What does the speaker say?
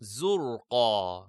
زرقا